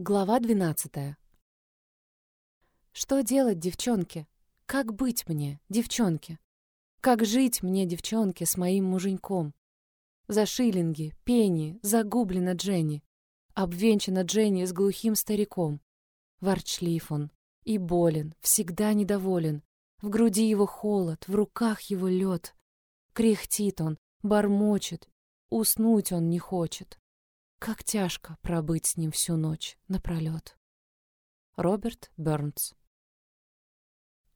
Глава 12. Что делать, девчонки? Как быть мне, девчонки? Как жить мне, девчонки, с моим муженьком? За шиллинги, пени, загублена Дженни. Обвенчана Дженни с глухим стариком. Ворчлив он и болен, всегда недоволен. В груди его холод, в руках его лед. Кряхтит он, бормочет, уснуть он не хочет. Как тяжко пробыть с ним всю ночь напролёт. Роберт Бёрнс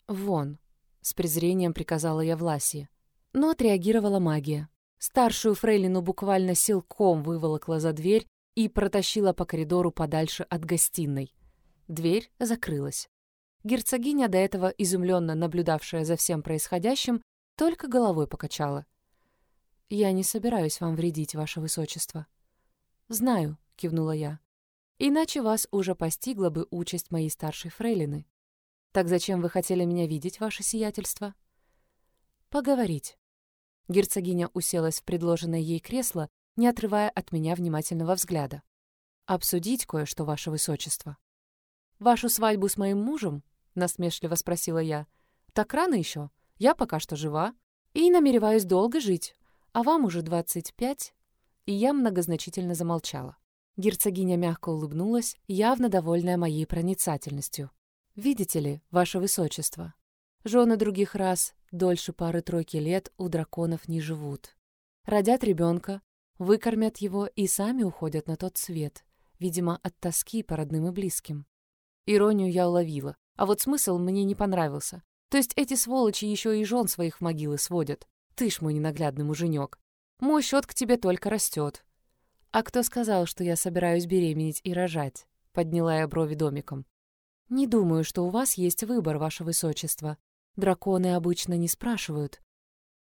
«Вон», — с презрением приказала я Власии. Но отреагировала магия. Старшую фрейлину буквально силком выволокла за дверь и протащила по коридору подальше от гостиной. Дверь закрылась. Герцогиня, до этого изумленно наблюдавшая за всем происходящим, только головой покачала. «Я не собираюсь вам вредить, ваше высочество», «Знаю», — кивнула я. «Иначе вас уже постигла бы участь моей старшей фрейлины. Так зачем вы хотели меня видеть, ваше сиятельство?» «Поговорить». Герцогиня уселась в предложенное ей кресло, не отрывая от меня внимательного взгляда. «Обсудить кое-что, ваше высочество». «Вашу свадьбу с моим мужем?» — насмешливо спросила я. «Так рано еще. Я пока что жива и намереваюсь долго жить, а вам уже двадцать пять и я многозначительно замолчала. Герцогиня мягко улыбнулась, явно довольная моей проницательностью. «Видите ли, ваше высочество, жены других рас дольше пары-тройки лет у драконов не живут. Родят ребенка, выкормят его и сами уходят на тот свет, видимо, от тоски по родным и близким. Иронию я уловила, а вот смысл мне не понравился. То есть эти сволочи еще и жен своих в могилы сводят. Ты ж мой ненаглядный муженек. Мой счет к тебе только растет. А кто сказал, что я собираюсь беременеть и рожать? Подняла я брови домиком. Не думаю, что у вас есть выбор, ваше высочество. Драконы обычно не спрашивают.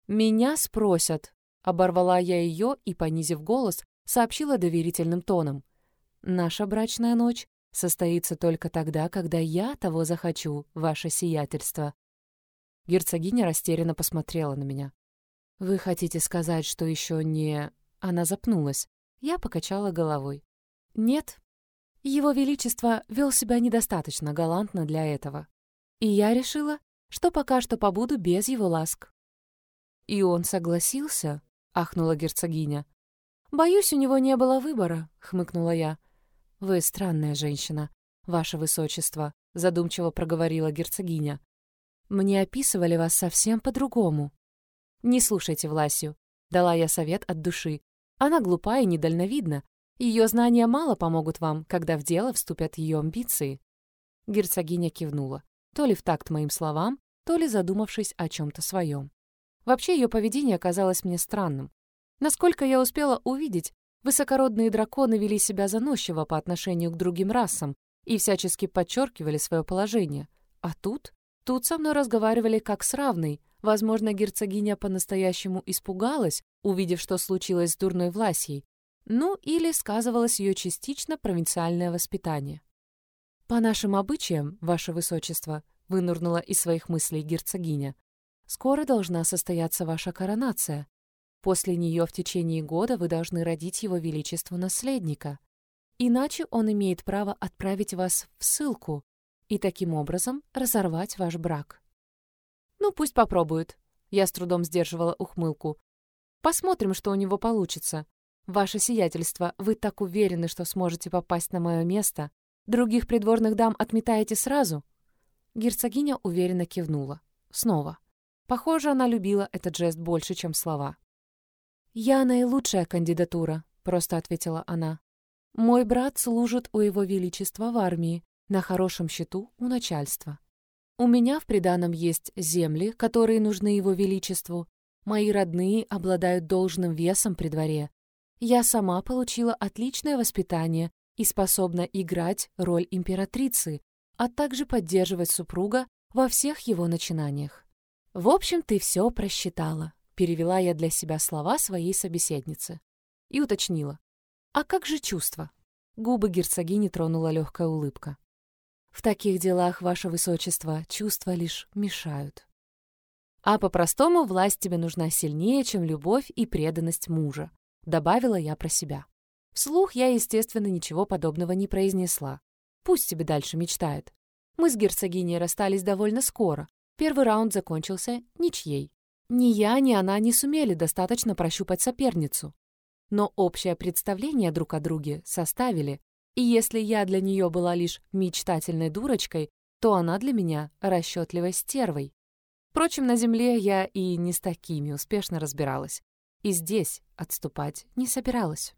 Меня спросят. Оборвала я ее и, понизив голос, сообщила доверительным тоном. Наша брачная ночь состоится только тогда, когда я того захочу, ваше сиятельство. Герцогиня растерянно посмотрела на меня. «Вы хотите сказать, что еще не...» Она запнулась. Я покачала головой. «Нет. Его Величество вел себя недостаточно галантно для этого. И я решила, что пока что побуду без его ласк». «И он согласился?» — ахнула герцогиня. «Боюсь, у него не было выбора», — хмыкнула я. «Вы странная женщина, ваше высочество», — задумчиво проговорила герцогиня. «Мне описывали вас совсем по-другому». «Не слушайте Власью», — дала я совет от души. Она глупа и недальновидна. Ее знания мало помогут вам, когда в дело вступят ее амбиции. Герцогиня кивнула, то ли в такт моим словам, то ли задумавшись о чем-то своем. Вообще ее поведение казалось мне странным. Насколько я успела увидеть, высокородные драконы вели себя заносчиво по отношению к другим расам и всячески подчеркивали свое положение. А тут? Тут со мной разговаривали как с равной, Возможно, герцогиня по-настоящему испугалась, увидев, что случилось с дурной Власьей. Ну, или сказывалось ее частично провинциальное воспитание. «По нашим обычаям, ваше высочество», — вынурнула из своих мыслей герцогиня, «скоро должна состояться ваша коронация. После нее в течение года вы должны родить его величеству наследника. Иначе он имеет право отправить вас в ссылку и таким образом разорвать ваш брак». Ну, пусть попробует. Я с трудом сдерживала ухмылку. Посмотрим, что у него получится. Ваше сиятельство, вы так уверены, что сможете попасть на мое место? Других придворных дам отметаете сразу? Герцогиня уверенно кивнула. Снова. Похоже, она любила этот жест больше, чем слова. «Я наилучшая кандидатура», — просто ответила она. «Мой брат служит у его величества в армии, на хорошем счету у начальства. У меня в приданом есть земли, которые нужны его величеству. Мои родные обладают должным весом при дворе. Я сама получила отличное воспитание и способна играть роль императрицы, а также поддерживать супруга во всех его начинаниях. «В общем, ты все просчитала», — перевела я для себя слова своей собеседницы. И уточнила. «А как же чувства?» Губы герцогини тронула легкая улыбка. В таких делах, ваше высочество, чувства лишь мешают. А по-простому власть тебе нужна сильнее, чем любовь и преданность мужа, добавила я про себя. Вслух я, естественно, ничего подобного не произнесла. Пусть себе дальше мечтает. Мы с герцогиней расстались довольно скоро. Первый раунд закончился ничьей. Ни я, ни она не сумели достаточно прощупать соперницу. Но общее представление друг о друге составили, и если я для нее была лишь мечтательной дурочкой, то она для меня расчетливой стервой. Впрочем, на земле я и не с такими успешно разбиралась. И здесь отступать не собиралась.